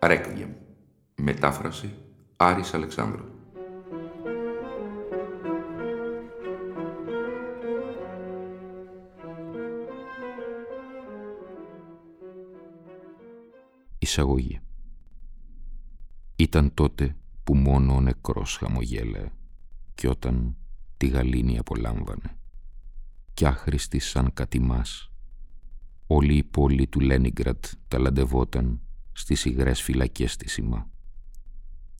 Ρέκβιεμ. Μετάφραση Άρης Αλεξάνδρου. Εισαγωγή Ήταν τότε που μόνο ο νεκρός χαμογέλαε κι όταν τη γαλήνη απολάμβανε κι άχρηστη σαν κατημάς όλη η πόλη του Λένιγκρατ ταλαντευόταν στις υγρές φυλακές της Ιμά.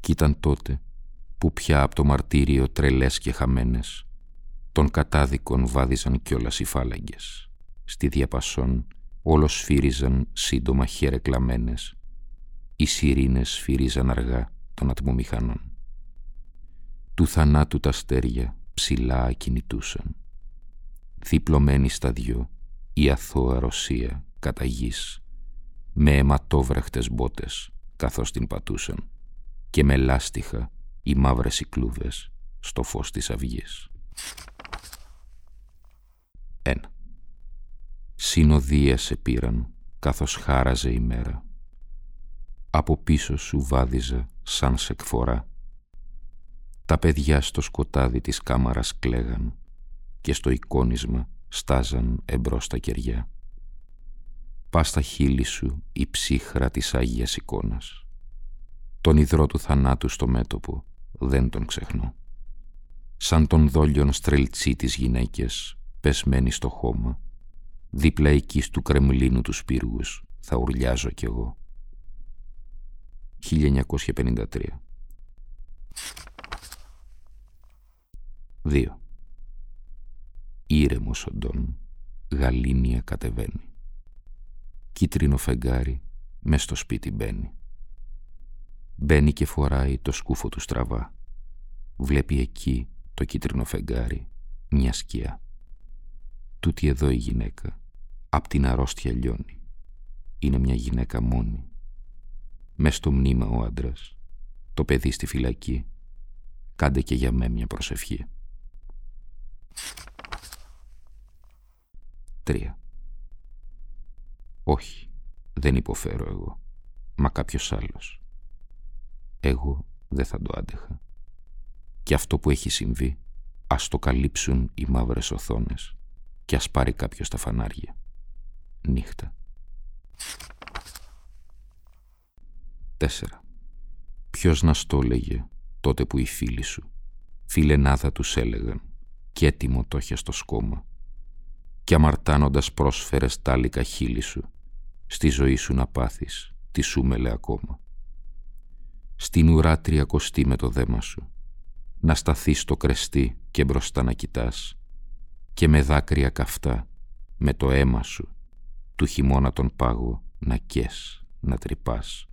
Κι ήταν τότε που πια από το μαρτύριο τρελές και χαμένες των κατάδικων βάδιζαν κιόλας οι φάλαγγες. Στη διαπασόν όλος σφύριζαν σύντομα χερεκλαμένες. Οι σιρήνες σφύριζαν αργά των ατμομηχανών. Του θανάτου τα αστέρια ψηλά ακινητούσαν. Διπλωμένοι στα δυο η αθώα Ρωσία κατά γης, με αιματόβρεχτες μπότες καθώς την πατούσαν και με λάστιχα οι μαύρες οι στο φως της αυγής. 1. Συνοδεία σε πήραν καθώς χάραζε η μέρα. Από πίσω σου βάδιζε σαν σε εκφορά. Τα παιδιά στο σκοτάδι της κάμαρας κλαίγαν και στο εικόνισμα στάζαν εμπρός τα κεριά. Πας στα χείλη σου η ψύχρα της Άγιας εικόνας. Τον υδρό του θανάτου στο μέτωπο δεν τον ξεχνώ. Σαν τον δόλιον στρελτσί της γυναίκες πεσμένη στο χώμα, δίπλα εκεί του Κρεμλίνου τους πύργους θα ουρλιάζω κι εγώ. 1953 2. Ήρεμος ο Ντόν, γαλήνια κατεβαίνει. Κίτρινο φεγγάρι, μες στο σπίτι μπαίνει. Μπαίνει και φοράει το σκούφο του στραβά. Βλέπει εκεί το κίτρινο φεγγάρι, μια σκιά. Τούτη εδώ η γυναίκα, απ' την αρρώστια λιώνει. Είναι μια γυναίκα μόνη. Μες στο μνήμα ο άντρας, το παιδί στη φυλακή. Κάντε και για μέ μια προσευχή. Τρία. Όχι, δεν υποφέρω εγώ, μα κάποιος άλλος εγώ δεν θα το άντεχα. Και αυτό που έχει συμβεί, ας το καλύψουν οι μαύρες οθόνες και ας πάρει κάποιος τα φανάρια. Νύχτα. 4. Ποιος να στο έλεγε τότε που οι φίλοι σου, φιλενάδα τους έλεγαν και έτοιμο το είχε στο σκόμα και αμαρτάνοντας πρόσφερες τάλικα χείλη σου, στη ζωή σου να πάθεις, τι σου μελε ακόμα στην ουρά τριακοστή με το δέμα σου, να σταθείς στο κρεστή και μπροστά να κοιτάς και με δάκρυα καυτά, με το αίμα σου, του χειμώνα τον πάγο να κες, να τρυπάς.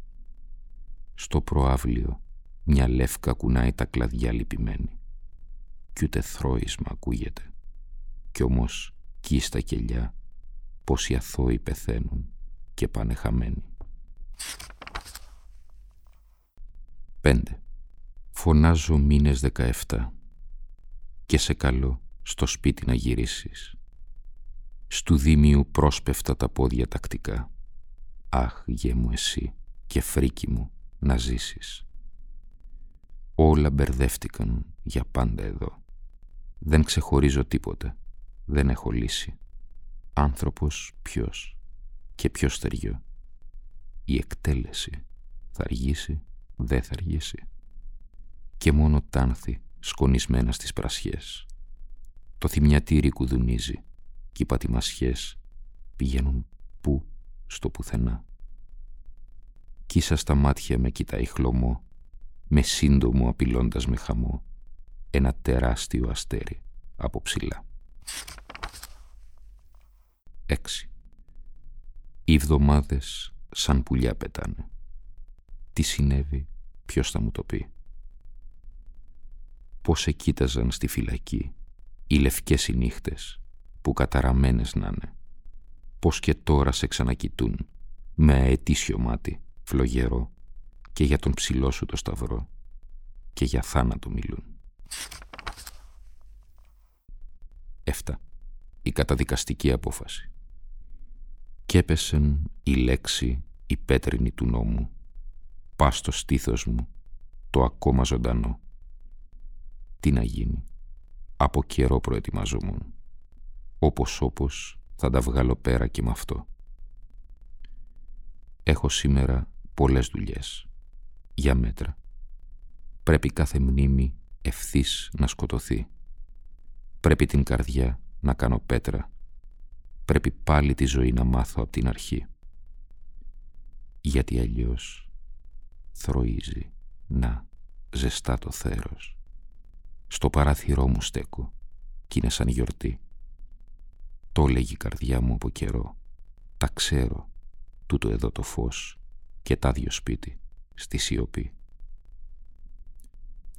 Στο προάβλιο μια λεύκα κουνάει τα κλαδιά λυπημένη κι ούτε θρόισμα ακούγεται κι όμως κι στα κελιά πως οι αθώοι πεθαίνουν και πάνε χαμένοι. 5. Φωνάζω μήνες 17 και σε καλώ στο σπίτι να γυρίσεις. Στου δίμιου πρόσπεφτα τα πόδια τακτικά. Αχ, γε μου εσύ και φρίκι μου να ζήσεις. Όλα μπερδεύτηκαν για πάντα εδώ. Δεν ξεχωρίζω τίποτε. Δεν έχω λύση. Άνθρωπος ποιος; Και ποιος θεριό. Η εκτέλεση θα αργήσει δεν θα αργήσει. και μόνο τάνθη σκονισμένα στις πρασιές. Το θυμιατήρι κουδουνίζει και οι πατημασιές πηγαίνουν πού στο πουθενά. Κίσα στα μάτια με κοιτάει χλωμό, με σύντομο απειλώντας με χαμό, ένα τεράστιο αστέρι από ψηλά. 6. Οι εβδομάδες σαν πουλιά πετάνε. Τι συνέβη, ποιος θα μου το πει. Πώς σε κοίταζαν στη φυλακή οι λευκές οι νύχτες που καταραμένες να είναι. Πώς και τώρα σε ξανακοιτούν με αετήσιο μάτι, φλογερό και για τον ψηλό σου το σταυρό και για θάνατο μιλούν. 7. Η καταδικαστική απόφαση. Κι έπεσεν η λέξη η πέτρινη του νόμου. Πά στο στήθος μου το ακόμα ζωντανό. Τι να γίνει. Από καιρό προετοιμαζόμουν. Όπως όπως θα τα βγάλω πέρα και με αυτό. Έχω σήμερα πολλές δουλειές. Για μέτρα. Πρέπει κάθε μνήμη ευθύς να σκοτωθεί. Πρέπει την καρδιά να κάνω πέτρα. Πρέπει πάλι τη ζωή να μάθω από την αρχή. Γιατί αλλιώς θροίζει, να, ζεστά το θέρος. Στο παράθυρό μου στέκω κι είναι σαν γιορτή. Το λέγει η καρδιά μου από καιρό. Τα ξέρω, τούτο εδώ το φως και τα δυο σπίτι, στη σιωπή.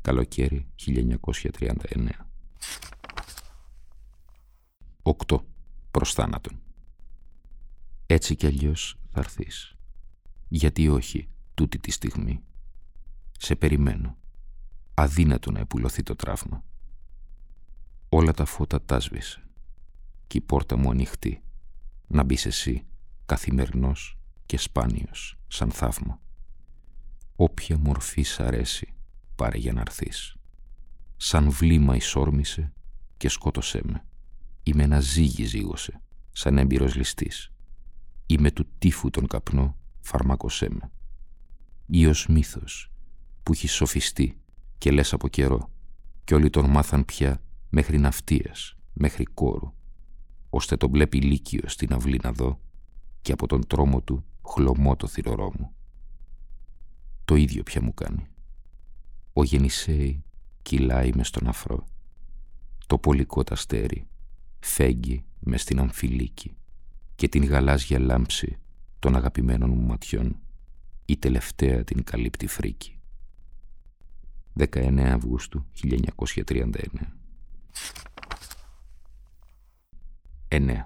Καλοκαίρι 1939 8. Προς θάνατον Έτσι κι αλλιώς θα έρθεις. Γιατί όχι τούτη τη στιγμή. Σε περιμένω. Αδύνατο να επουλωθεί το τραύμα. Όλα τα φώτα τα σβήσε. Κι η πόρτα μου ανοιχτή. Να μπεις εσύ, καθημερινός και σπάνιος, σαν θαύμα. Όποια μορφή σ' αρέσει, πάρε για να έρθεις. Σαν βλήμα εισόρμησε και σκότωσέ με. Είμαι ένα ζύγι ζύγωσε, σαν έμπειρος ληστής. Είμαι του τύφου τον καπνό, φαρμάκωσέ με. Ή ως μύθος, που έχει σοφιστεί και λες από καιρό, κι όλοι τον μάθαν πια μέχρι ναυτίας, μέχρι κόρου, ώστε τον βλέπει λύκειος στην αυλή να δω και από τον τρόμο του χλωμό το θυρωρό μου. Το ίδιο πια μου κάνει. Ο Γεννησέη κυλάει μες στον αφρό. Το πολικό ταστέρι φέγγει μες στην αμφιλίκη και την γαλάζια λάμψη των αγαπημένων μου ματιών η τελευταία την καλύπτει φρίκη. 19 Αυγούστου 1939 9.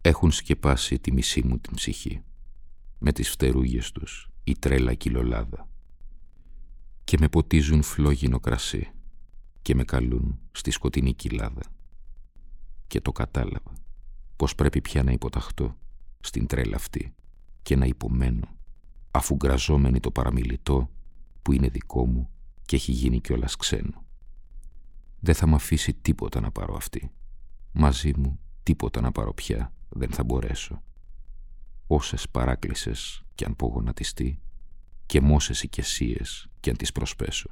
Έχουν σκεπάσει τη μισή μου την ψυχή με τις φτερούγες τους η τρέλα κιλολάδα και με ποτίζουν φλόγινο κρασί και με καλούν στη σκοτεινή κοιλάδα και το κατάλαβα πως πρέπει πια να υποταχτώ στην τρέλα αυτή και να υπομένω αφού γκραζόμενη το παραμιλητό που είναι δικό μου και έχει γίνει κιόλας ξένο. Δεν θα μ' αφήσει τίποτα να πάρω αυτή. Μαζί μου τίποτα να πάρω πια δεν θα μπορέσω. Όσες παράκλησες κι αν πω γονατιστεί και μόσες οικεσίες κι αν τις προσπέσω.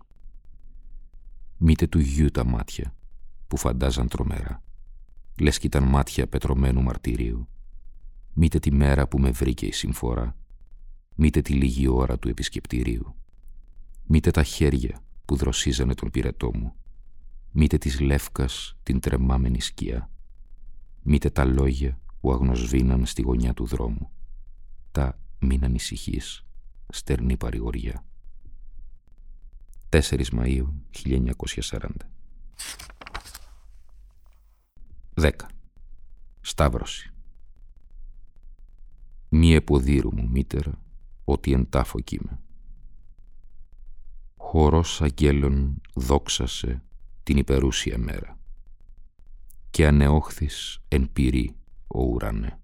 Μήτε του γιου τα μάτια που φαντάζαν τρομερά λες κι ήταν μάτια πετρωμένου μαρτυρίου. Μήτε τη μέρα που με βρήκε η συμφορά, μήτε τη λίγη ώρα του επισκεπτηρίου. Μήτε τα χέρια που δροσίζανε τον πυρετό μου, μήτε της λεύκας την τρεμάμενη σκιά, μήτε τα λόγια που αγνοσβήναν στη γωνιά του δρόμου. Τα «Μην ανησυχείς», στερνή παρηγοριά. 4 Μαΐου 1940 10. Σταύρωση Μη εποδύρου μου, μήτερα, ότι εν τάφο κείμε. Χορός αγγέλων δόξασε την υπερούσια μέρα και ανεόχθης εν πυρή ο ουρανέ.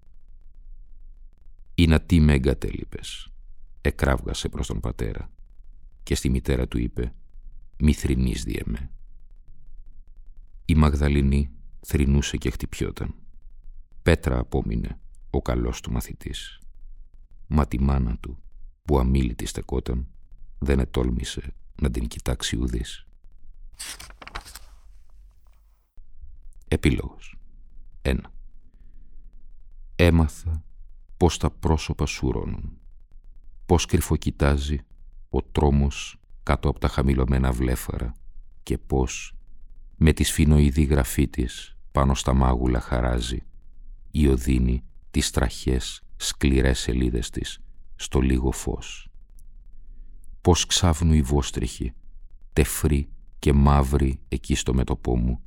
Ή να τι με εγκατέλειπες, εκράβγασε προς τον πατέρα και στη μητέρα του είπε «Μη θρηνείς διεμέ». Η Μαγδαληνή θρυνούσε και χτυπιόταν. Πέτρα απόμεινε ο καλός του μαθητής. Μα τη μάνα του, που αμήλυτη στεκόταν, δεν ετόλμησε να την κοιτάξει ουδής. Επίλογος 1. Έμαθα πως τα πρόσωπα σουρώνουν, πως κρυφοκοιτάζει ο τρόμος κάτω από τα χαμηλωμένα βλέφαρα και πως με τη σφινοειδή γραφή της πάνω στα μάγουλα χαράζει η οδύνη τις τραχές σκληρές σελίδες της στο λίγο φως. Πως ξάφνου οι βόστριχοι, τεφροί και μαύροι εκεί στο μέτωπό μου,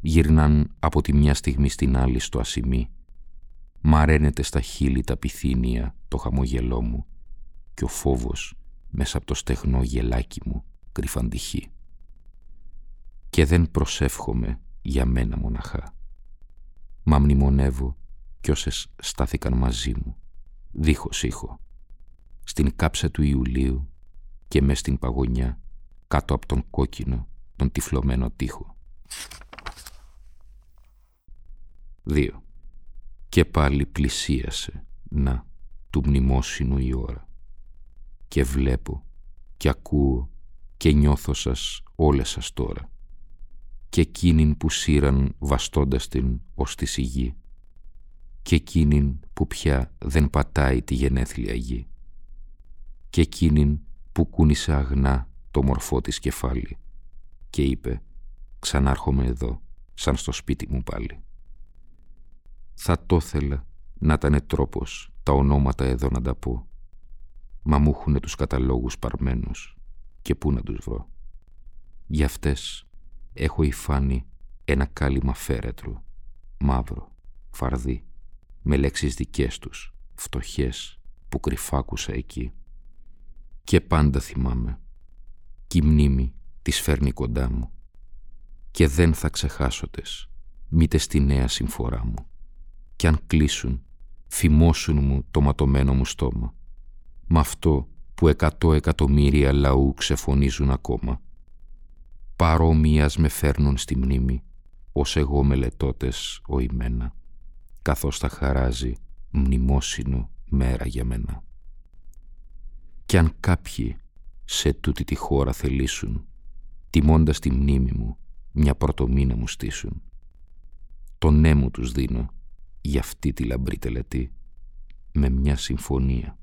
γυρνάν από τη μια στιγμή στην άλλη στο ασημί, μαραίνεται στα χείλη τα πυθύνια το χαμογελό μου και ο φόβος μέσα από το στεγνό γελάκι μου κρυφαντυχεί. Και δεν προσεύχομαι για μένα μοναχά. Μα μνημονεύω κι όσες στάθηκαν μαζί μου, δίχως ήχο, στην κάψα του Ιουλίου και μες στην παγωνιά κάτω από τον κόκκινο τον τυφλωμένο τείχο. 2. Και πάλι πλησίασε, να, του μνημόσυνου η ώρα. Και βλέπω και ακούω και νιώθω σας όλες σας τώρα. Και εκείνην που σύραν βαστώντας την ως της σιγή. Και εκείνην που πια δεν πατάει τη γενέθλια γη. Και εκείνην που κούνησε αγνά το μορφό της κεφάλι και είπε «Ξανάρχομαι εδώ, σαν στο σπίτι μου πάλι». Θα το ήθελα να ήταν τρόπος τα ονόματα εδώ να τα πω. Μα μου έχουν τους καταλόγους παρμένους και πού να τους βρω. Για αυτές έχω υφάνει ένα κάλυμα φέρετρο, μαύρο, φαρδί, με λέξεις δικές τους, φτωχές, που κρυφάκουσα εκεί. Και πάντα θυμάμαι, κι η μνήμη τις φέρνει κοντά μου. Και δεν θα ξεχάσω τες, μήτε στη νέα συμφορά μου κι αν κλείσουν, φημώσουν μου το ματωμένο μου στόμα. Μ' αυτό που εκατό εκατομμύρια λαού ξεφωνίζουν ακόμα. Παρόμοιας με φέρνουν στη μνήμη, ως εγώ μελετώτες ο ημένα, καθώς θα χαράζει μνημόσυνο μέρα για μένα. Κι αν κάποιοι σε τούτη τη χώρα θελήσουν, τιμώντας τη μνήμη μου, μια πρωτομήνα μου στήσουν. Το ναι μου τους δίνω για αυτή τη λαμπρή τελετή με μια συμφωνία.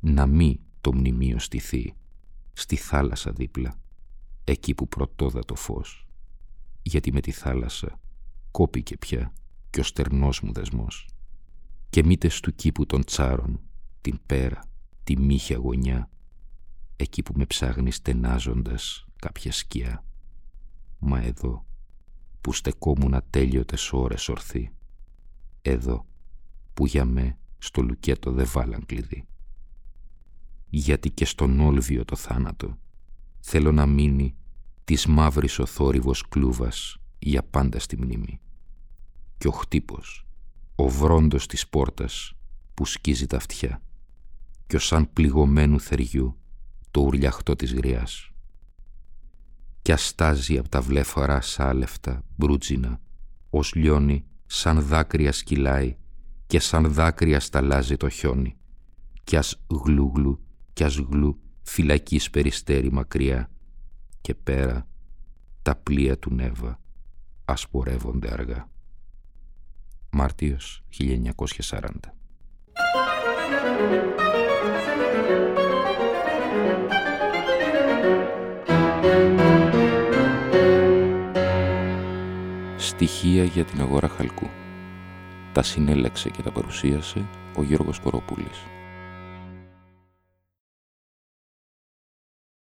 Να μη το μνημείο στηθεί στη θάλασσα δίπλα, εκεί που πρωτόδα το φως, γιατί με τη θάλασσα κόπηκε πια και ο στερνός μου δεσμός και μήτε του κήπου των τσάρων, την πέρα, τη μύχια γωνιά, εκεί που με ψάχνει στενάζοντας κάποια σκιά. Μα εδώ, που στεκόμουν ατέλειωτες ώρες ορθή, εδώ που για με στο λουκέτο δεν βάλαν κλειδί. Γιατί και στον όλβιο το θάνατο θέλω να μείνει της μαύρης ο θόρυβος κλούβας για πάντα στη μνήμη. Και ο χτύπος, ο βρόντος της πόρτας που σκίζει τα αυτιά και ο σαν πληγωμένου θεριού το ουρλιαχτό της γριάς. Κι αστάζει από τα βλέφαρα σάλευτα, μπρούτζινα, ως λιώνει σαν δάκρυα σκυλάει και σαν δάκρυα σταλάζει το χιόνι κι ας γλου κι ας γλου φυλακής περιστέρι μακριά και πέρα τα πλοία του Νέβα ασπορεύονται αργά. Μάρτιος 1940 Στοιχεία για την αγορά χαλκού. Τα συνέλεξε και τα παρουσίασε ο Γιώργος Κοροπούλης.